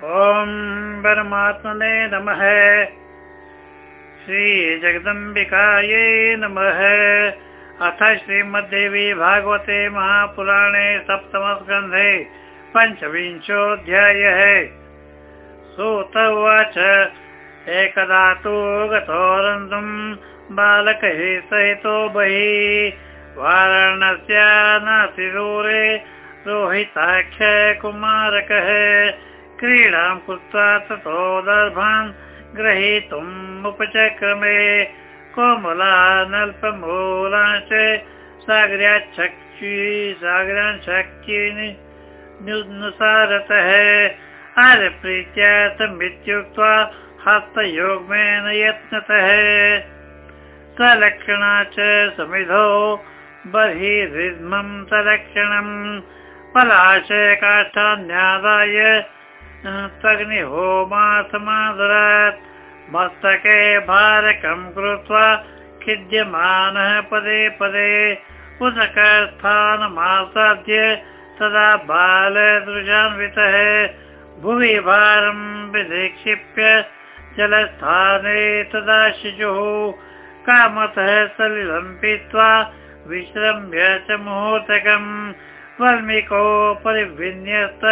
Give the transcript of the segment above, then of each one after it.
ॐ परमात्मने नमः। श्रीजगदम्बिकायै नमः। अथ श्रीमद्देवी भागवते महापुराणे सप्तमस्कन्धे पञ्चविंशोऽध्यायः। सूत उवाच। एकदा तु गतोरन्तुम् बालकैः सहितो बहिः। वाराणस्या नातिदूरे रोहिताख्य कुमारकः क्रीडां कृत्वा ततो दर्भान् ग्रहीतुम् उपचक्रमे कोमलानल्पमूलाश्च सागर्याच्छक्ति सागरान् आर्यप्रीत्या तमित्युक्त्वा हस्तयोग्मेन यत्नतः। सलक्षणा च समिधो बहिर्मम् सलक्षणम् पलाशय काष्ठान्यादाय तग्निहोमा समादरात् मस्तके भारकम् कृत्वा खिद्यमानः पदे पदे उदकस्थानमासाद्य तदा बालदृशान्वितः भुवि भारम् विनिक्षिप्य जलस्थाने तदा शिशुः कामतः सलिलम् पीत्वा विश्रम्य च मुहूर्तकम् वल्मिको परिविन्यस्त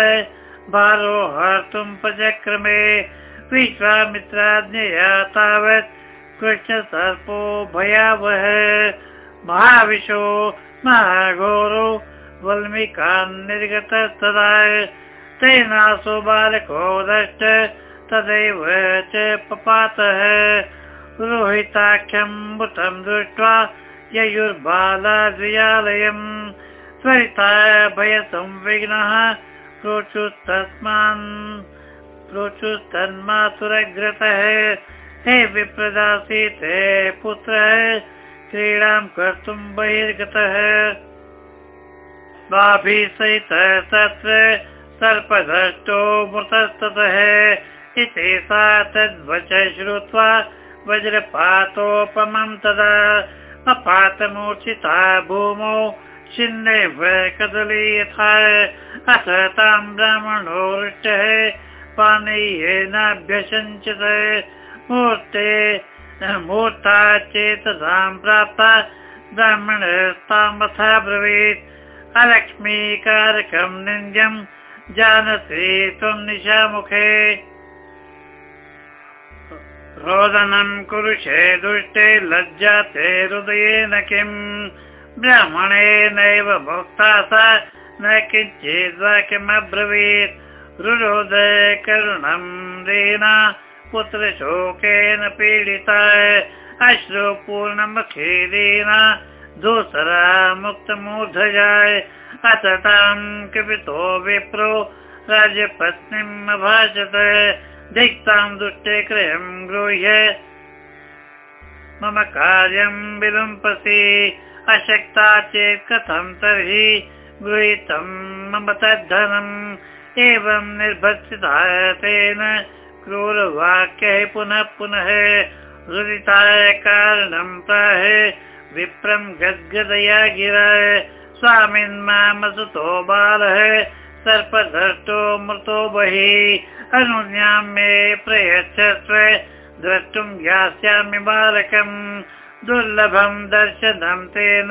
भारोहर्तुम् प्रचक्रमे विश्वामित्राज्ञया तावत् कृष्णसर्पो भयावह। महाविशो महाघोरो वल्मिकान् निर्गतस्तदा। तेनासो बालको दष्ट तदैव च पपातः। रोहिताख्यम् मृतम् दृष्ट्वा ययुर्बालाद्वियालयम्। त्वरिता भयसंविघ्नः प्रोचुस्तस्मान् प्रोचुस्तन्मातुरग्रतः हे विप्रदासी ते पुत्रः क्रीडां कर्तुम् बहिर्गतः। सहितः तत्र सर्पदष्टो मृतस्ततः इति सा तद्वच श्रुत्वा वज्रपातोपमम् तदा। अपातमूर्छिता भूमौ कदली यथा अथ ताम् ब्राह्मणो वृष्टः पानीयेनाभ्यषञ्चत मूर्ते मूर्ता चेतसाम् प्राप्ता ब्राह्मणस्तामथा ब्रवीत्। अलक्ष्मीकारकम् निन्द्यम् जानसि त्वम् निशामुखे। रोदनम् कुरुषे दुष्टे लज्जाते हृदयेन किम् ब्राह्मणेनैव भोक्ता सा न किञ्चित् वाक्यमब्रवीत् रुरोद करुणम् दीना पुत्रशोकेन पीडिता अश्रुपूर्णमुखी दीना धूसरा मुक्तमूर्धजाय। अथ ताम् कृपितो विप्रो राजपत्नीम् अभाषत दिक्ताम् दुष्टे क्रयम् गृह्य। मम कार्यम् विलम्पसि अशक्ता चेत् कथम् तर्हि गृहीतम् मम तद्धनम् एवम् निर्भत्सिता तेन क्रूरवाक्यः पुनः पुनः रुदिताय कारणम् प्राह विप्रम् गद्गदया गिरा। स्वामिन् मामसुतो बालः सर्पधष्टो मृतो बहिः। अनुज्ञां मे प्रयच्छस्व द्रष्टुम् यास्यामि बालकम् दुर्लभम् दर्शनम् तेन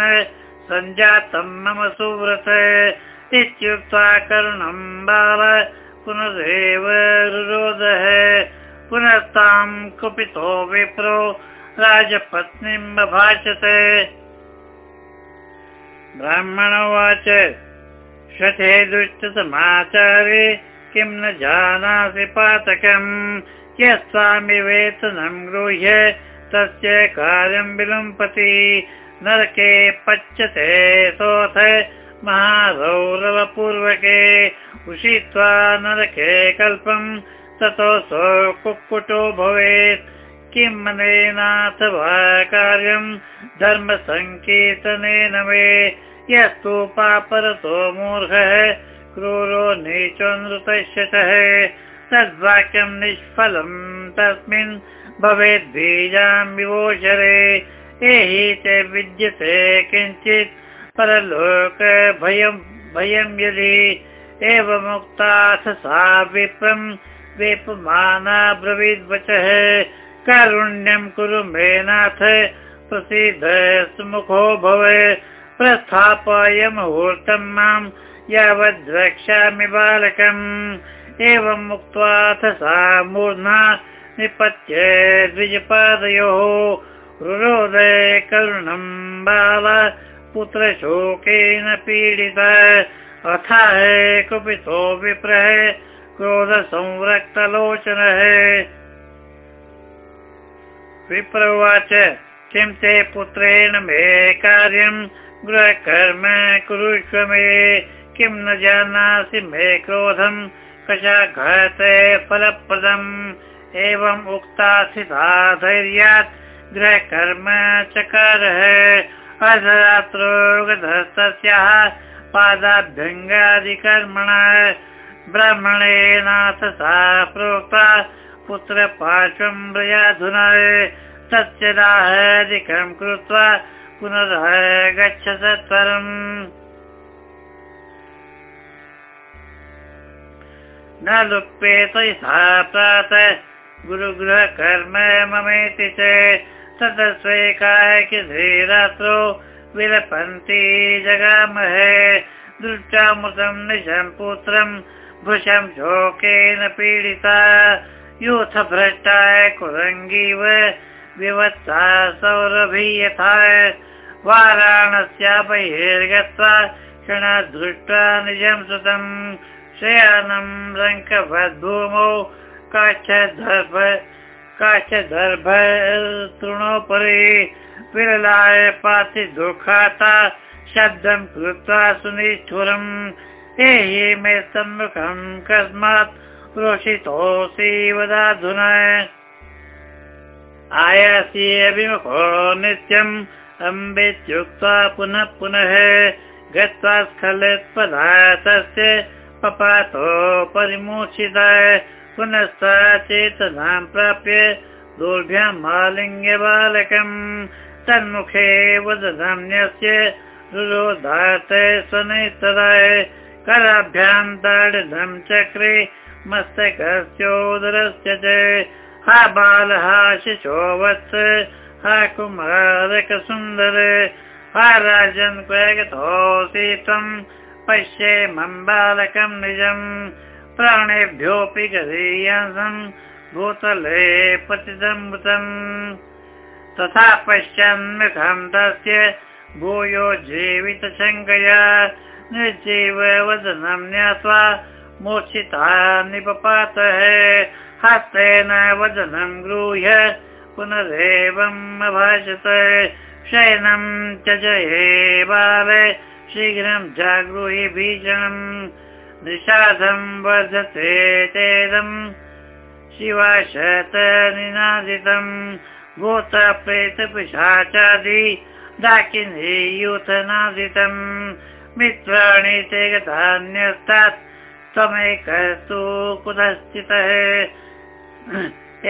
सञ्जातम् मम सुव्रत। इत्युक्त्वा करुणम् बाल पुनरेव रुरोधः पुनस्ताम् कुपितो विप्रो राजपत्नीम् अभाषत। ब्राह्मण उवाच शते दुष्टसमाचारे किं न जानासि पातकम्? यस्वामि वेतनम् गृह्य तस्य कार्यम् विलम्पति। नरके पच्यते सोऽथ महारौरवपूर्वके उषित्वा नरके कल्पम् ततो कुक्कुटो भवेत्। किम् मनेनाथ वा कार्यम् धर्मसङ्कीर्तनेन मे। यस्तु पापरतो मूर्खः, क्रूरो नीचो नृतश्यतः तद्वाक्यम् निष्फलम् तस्मिन् भवेद् बीजाम् विवोचरे एहि च विद्यते किञ्चित्। परलोक यदि एवमुक्ताथ सा विप्रम् वेपमानाब्रवीद्वचः कारुण्यं कुरु मे नाथ प्रसीद सुमुखो भव। प्रस्थापय मुहूर्तं मां यावद् द्रक्ष्यामि बालकम्। एवम् उक्त्वाथ सा मूर्धा निपत्य द्विजपादयोः रुरोदय करुणं बाल पुत्रशोकेन पीडित। अथाह कुपितो विप्रः क्रोधसंरक्तलोचनः विप्र उवाच किं ते पुत्रेण मे कार्यं गृहकर्म कुरुष्व मे? किं न जानासि मे क्रोधम् कषाघते फलप्रदम्? एवम् उक्ता स्थिता धैर्यात् गृहकर्म चकारः। अधरात्रो गतस्तस्याः पादाभ्यङ्गादिकर्मणः। ब्राह्मणेनाथ सा प्रोक्ता पुत्रपार्श्वं व्रयाधुना तस्य दाहादिकं कृत्वा पुनः गच्छ सत्वरम् न लुप्येत सा प्रातः गुरुगृहकर्म ममेति च ततस्वैकायकिधीरात्रो विलपन्ति जगामहे दृष्टामृतं निशं पुत्रं भृशं शोकेन पीडिता यूथ भ्रष्टाय कुरङ्गीव विवत्सा सौरभी यथा वाराणस्या बहिर्गत्वा क्षणदृष्ट्वा निजं सुतम् शयानं रङ्कभद्भूमौ काचदर्भ काचदर्भ तृणोपरि विरलाय पाति दुःखाता शब्दं कृत्वा सुनिष्ठुरम् एहि मे सम्मुखं कस्मात् रोषितोऽसि वदाधुना। आयासि अभिमुखो नित्यम् अम्बेत्युक्त्वा पुनः पुनः गत्वा पपातो परिमोचित पुनश्च चेतनां प्राप्य आलिङ्ग्य बालकम्। तन्मुखे वदधान्यस्य रुरोधात् स्वनेतराय कराभ्यां ताडनं चक्रे मस्तकस्योदरस्य च। हा बालः वत्स हा कुमारकसुन्दर हा राजन् क्वगतोऽसि त्वम् पश्ये मम बालकं निजम् प्राणेभ्योऽपि गरीयसम् भूतले पतितमृतम्। तथा पश्यन्मुखं तस्य भूयो जीवितशङ्कया निर्जीव वदनं ज्ञात्वा मोक्षिता निपपातः। हस्तेन वदनं गृह्य पुनरेवम् अभाषत। शयनं च जये बाल शीघ्रं जागृहि भीषणम् निषादं वर्धते चेदम् शिवाशत निनादितम् भूत प्रेतपिशाचादि दाकिनी यूथनादितम् मित्राणि ते गतान्यस्तात् त्वमेकस्तु स्थितः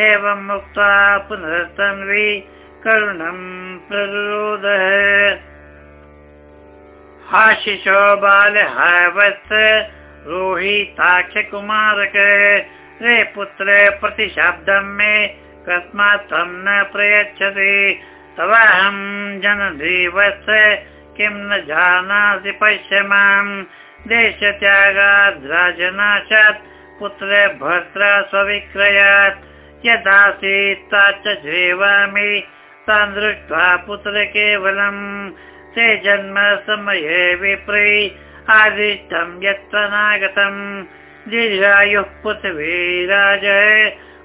एवम् उक्त्वा पुनस्तन्वि करुणम् प्ररोदः। शिशो बाल वत्स रोहिताक्षकुमारक। रे पुत्र प्रतिशब्दं मे कस्मात् त्वं न प्रयच्छति तवाहं जननी वत्स किं न जानासि पश्य माम्। देशत्यागात् राजनाशात् पुत्र भर्त्रा स्वविक्रयात्। यदासीत् च जीवामि तान् दृष्ट्वा पुत्र केवलम्। ते जन्म समये विप्रै आदिष्टं यत्त्वनागतम् दीर्घायुः पुत्रवीराज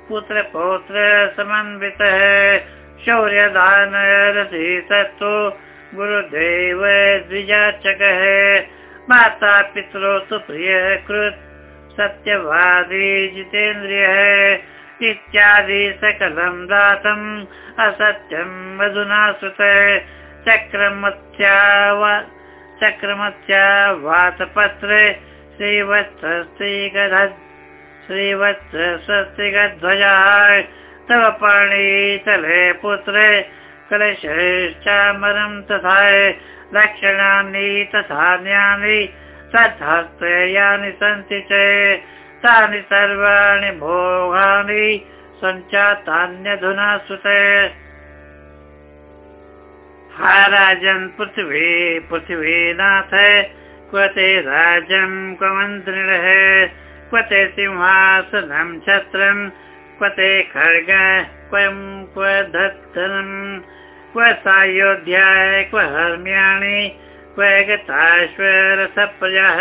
पुत्रपौत्र समन्वितः। शौर्यदानरथि सत्तु गुरुदेव द्विजाचकः। माता पित्रो तु प्रियः कृत् सत्यवादी जितेन्द्रियः। इत्यादि सकलं दातम् असत्यम् अधुना श्रुतः चक्रमत्या चक्रमत्या वातपत्रे श्रीवत्सस्त्रीगध श्रीवत्सस्त्रिगध्वजाय तव पाणितले पुत्रे कलशश्चामरं तथा लक्षणानि तथा ज्ञानि सद्हस्ते यानि सन्ति च तानि सर्वाणि भोगानि सञ्चातान्यधुना सुते। हा राजन् पृथिवी, पृथिवीनाथ क्व ते राजं क्व मन्त्रिणः क्व ते सिंहासनं छत्रं क्व ते खड्ग क्वं क्व धनम् क्व सायोध्याय, क्व हर्म्याणि, क्व गताश्वरसप्रजः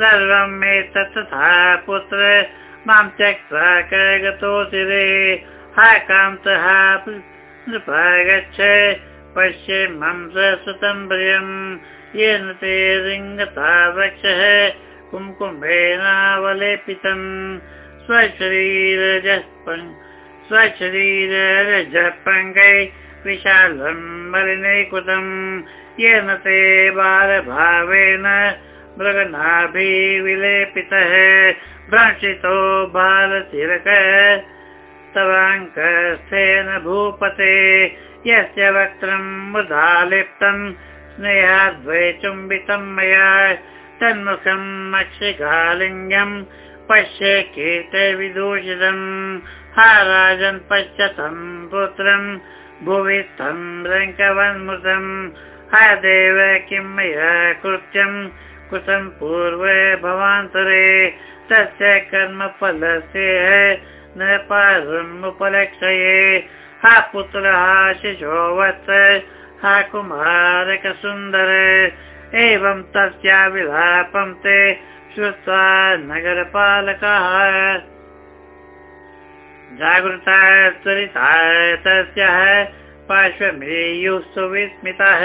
सर्वं मे तथा पुत्र, माँ त्यक्त्वा क गतोऽसि रे। हा कान्तः गच्छ पश्ये मम प्रियम्। येन ते रिङ्गता वक्षः कुम्कुम्भेनावलेपितम्। स्वशरीरज स्वशरीरजपङ्गै विशालं मलिनीकृतम्। येन ते बालभावेन मृगनाभिविलेपितः। भ्रंशितो बालतिलकः तवाङ्कस्थेन भूपते यस्य वक्त्रम् मुदा लिप्तम् स्नेहाद्वै चुम्बितं मया। तन्मुखम् मक्षिकालिङ्गम् पश्य कीर्तविदूषितम् हा राजन् पश्यतम् पुत्रम् भुवि तं रङ्कवन्मृतम् हा देव किं मया कृत्यम् कृतं पूर्वे भवान्तरे। तस्य कर्मफलस्य न पारम् उपलक्षये हा पुत्रः शिशो वत्स, हा कुमारकसुन्दर एवं तस्या विलापं ते श्रुत्वा नगरपालकः। जागृता त्वरिता तस्याः पार्श्वमेयुः सुविस्मितः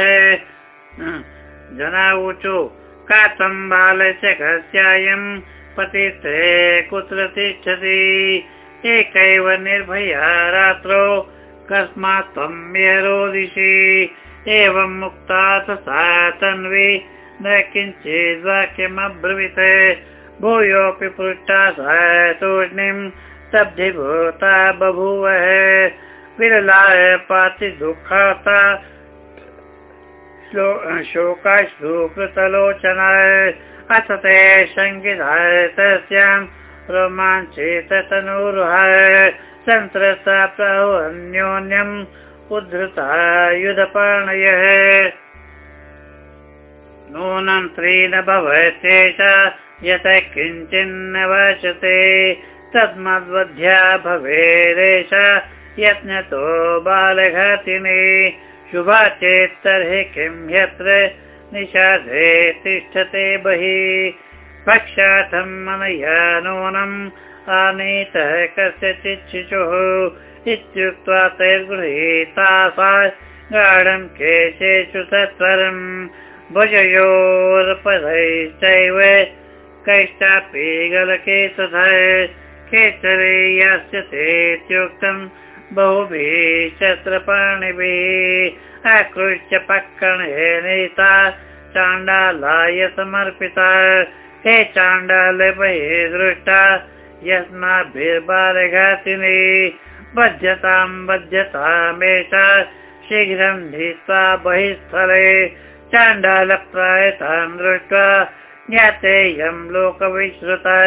जनावुचु कातं बालस्य कस्यायं पतित्रे कुत्र तिष्ठति? एकैव निर्भया रात्रौ कस्मात् त्वं रोदिषि। एवं मुक्ता सा तन्वी। न किञ्चिद् वाक्यमब्रवीत्। भूयोऽपि पृष्टा सा तूष्णीं स्तब्धिभूता बभूव। विरलाय पाति दुःखाता शोकाश्रुकृतलोचना। अथ ते शङ्किताय तस्यां रोमाञ्चित तनूरुहाय सन्त्रस्ता प्रभु अन्योन्यम् उद्धृता युधपाणयः नूनं त्रीन भवत्येष यत किञ्चिन्न वचते तद्मद्वध्या भवेदेश यत्नतो बालघातिने। शुभा चेत् तर्हि किं ह्यत्र निषाधे तिष्ठते बहिः। पक्षार्थम् मनया नूनम् आनीतः कस्यचित् शिशुः इत्युक्त्वा तैर्गृहीता सा गाढम् केशेषु सत्वरम् भुजयोर्पदैश्चैव कैश्चापि गलके तथा केचरे यास्यतेत्युक्तम् बहुभिः शस्त्रपाणिभिः आकृष्य पक्कणे नीता चाण्डालाय समर्पिता हे चाण्डाल दृष्टा यस्माभिर्बालघातिनी बध्यतां बध्यतामेषा शीघ्रं नीत्वा बहिस्थले चाण्डालप्रायतां दृष्ट्वा ज्ञातेयं लोकविश्रुता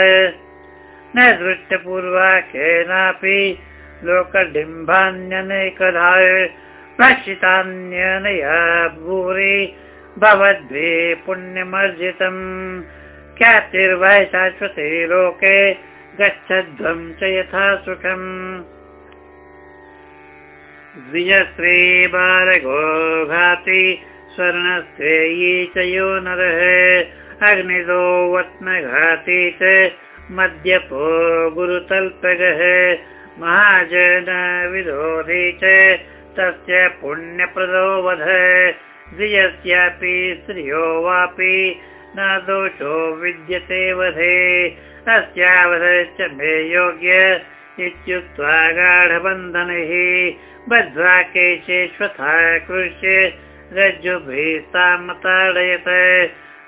न दृष्टपूर्वा केनापि लोकडिम्बान्यनेकधाय रक्षितान्यनया भूरि भवद्भिः पुण्यमर्जितम्। ख्यातिर्वै शाश्वते लोके गच्छध्वं च यथा सुखम् द्विजश्री बालगो घाति स्वर्णस्त्रेयी च यो नरः। अग्निदो वत्नघाती च मद्यपो गुरुतल्पगः। महाजन विरोधी च तस्य पुण्यप्रदो वध। द्विजस्यापि स्त्रियो वापि न दोषो विद्यते वधे अस्यावधश्च मे योग्य इत्युक्त्वा गाढबन्धनैः केशेष्वथा कृष्य रज्जुभिः तामताडयत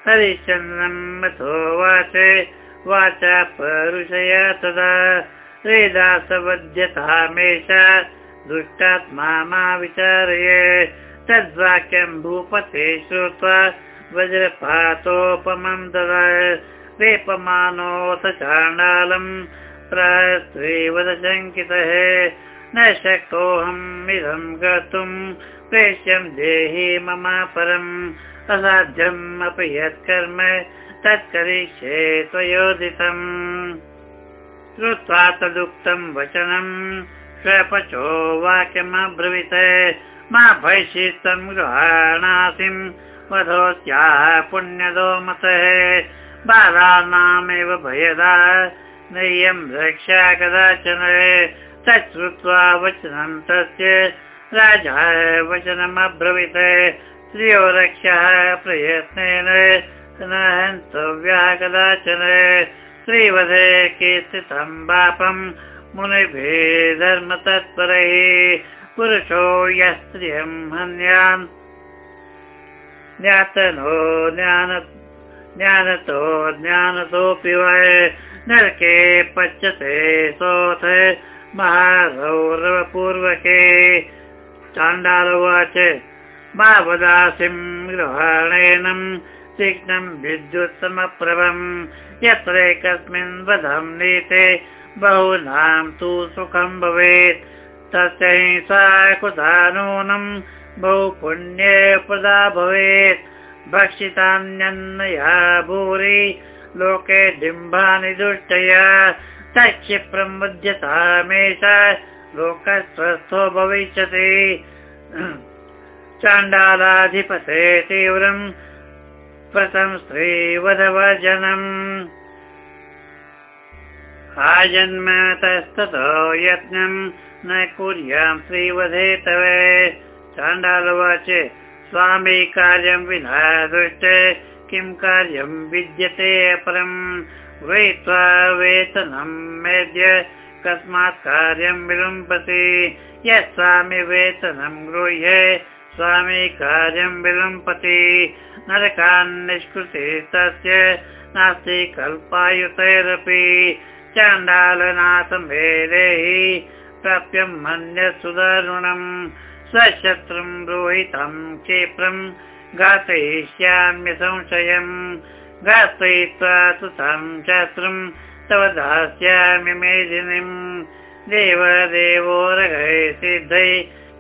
हरिश्चन्द्रम् अथोवाच वाचा परुषया तदा। वेदासवध्यतामेषा दुष्टात्मा मा विचारय। तद्वाक्यम् भूपते श्रुत्वा वज्रपातोपमं ददा वेपमानोऽथ चाण्डालम् प्रस्त्रीवदशङ्कितः न शक्तोऽहम् इदं कर्तुम् प्रेष्यं देहि मम परम् असाध्यम् अपि यत्कर्म तत्करिष्ये त्वयोदितम्। श्रुत्वा तदुक्तं वचनम् स्वपचो वाक्यमब्रवीत्। मा भैषितं गृहाणासिम् वधोस्याः पुण्यदो मतः बालानामेव भयदा नय्यं रक्षा कदाचन तच्छ्रुत्वा वचनं तस्य राजा वचनमब्रवीत्। स्त्रियो रक्षः प्रयत्नेन न हन्तव्यः कदाचन श्रीवधे कीर्तितं बापम् मुनिभिः धर्मतत्परैः। पुरुषो यः स्त्रियं हन्यान्। ज्ञातनो ज्ञान ज्ञानतो ज्ञानतोऽपि वै नरके पच्यते सोऽथ महारौरवपूर्वके चाण्डालुवाच मा वदासिं गृहाणेन तीक्ष्णं विद्युत्समप्रभम् यत्रैकस्मिन् वधं नीते बहूनां तु सुखं भवेत्। तस्य हिंसा कुता नूनं बहु पुण्यप्रदा भवेत् भक्षितान्यन्नया भूरि। लोके डिम्बानि दुष्टया। तक्षिप्रं मध्यतामेष लोकस्वस्थो भविष्यति। चाण्डालाधिपते तीव्रम्। प्रथम स्त्रीवधवजनम् आजन्मतस्ततो यत्नम् न कुर्यां श्रीवधे तव। चाण्डालवाच स्वामी कार्यं विना दृष्ट किं कार्यं विद्यते अपरम् गृहीत्वा वेतनं मेद्य कस्मात् कार्यं विलम्बति। यत् स्वामी वेतनं गृह्य स्वामी कार्यं विलम्बति। नरकान् निष्कृति तस्य नास्ति कल्पायुतैरपि। चाण्डालनाथमेदेहि प्राप्यं मन्यसुदारुणम् स्वशत्रुं रोहितं क्षेत्रं घातयिष्याम्य संशयम् घातयित्वा तु तं शत्रुं तव दास्यामि मेदिनीम् देवदेवो रघै सिद्धै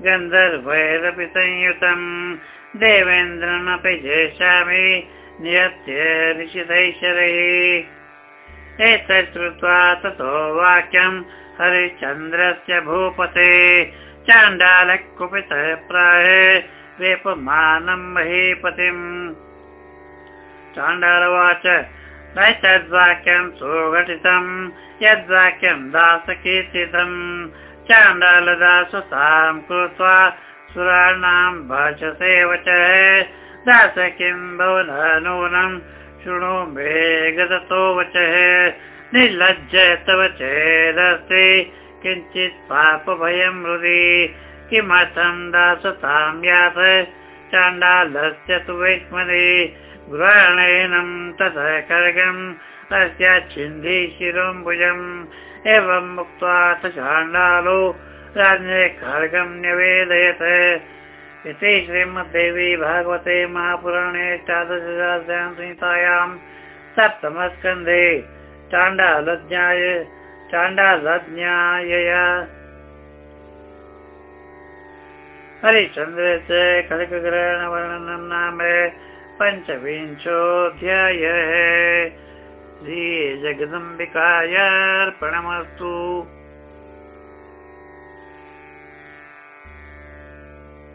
गन्धर्वैरपि संयुतम् देवेन्द्रमपि जेष्यामि नियत्य निशितैश्वरैः एतत् श्रुत्वा ततो वाक्यम् हरिश्चन्द्रस्य भूपते चाण्डालः कुपितः प्राह वेपमानं महीपतिम्। चाण्डालवाच नैतद्वाक्यं सुघटितम् यद्वाक्यं दासकीर्तितम्। चाण्डालदासतां कृत्वा सुराणां भाषसे वचः दास किं भवन नूनं शृणु मे गदतो वचः। निर्लज्ज तव चेदस्ति किञ्चित् पापभयं हृदि किमर्थं दासतां याथ चाण्डालस्य तु ग्रहणेनं ततः खड्गम् तस्य छिन्धि शिरोम्बुजम् एवम् उक्त्वा चाण्डालो राज्ञे खड्गं न्यवेदयत् इति श्रीमद्देवी भागवते महापुराणे संहितायां सप्तमस्कन्धे चाण्डालज्ञाय चाण्डालज्ञायया। हरिश्चन्द्रस्य खड्गग्रहणवर्णनं नाम पञ्चविंशोऽध्यायः श्रीजगदम्बिकायार्पणमस्तु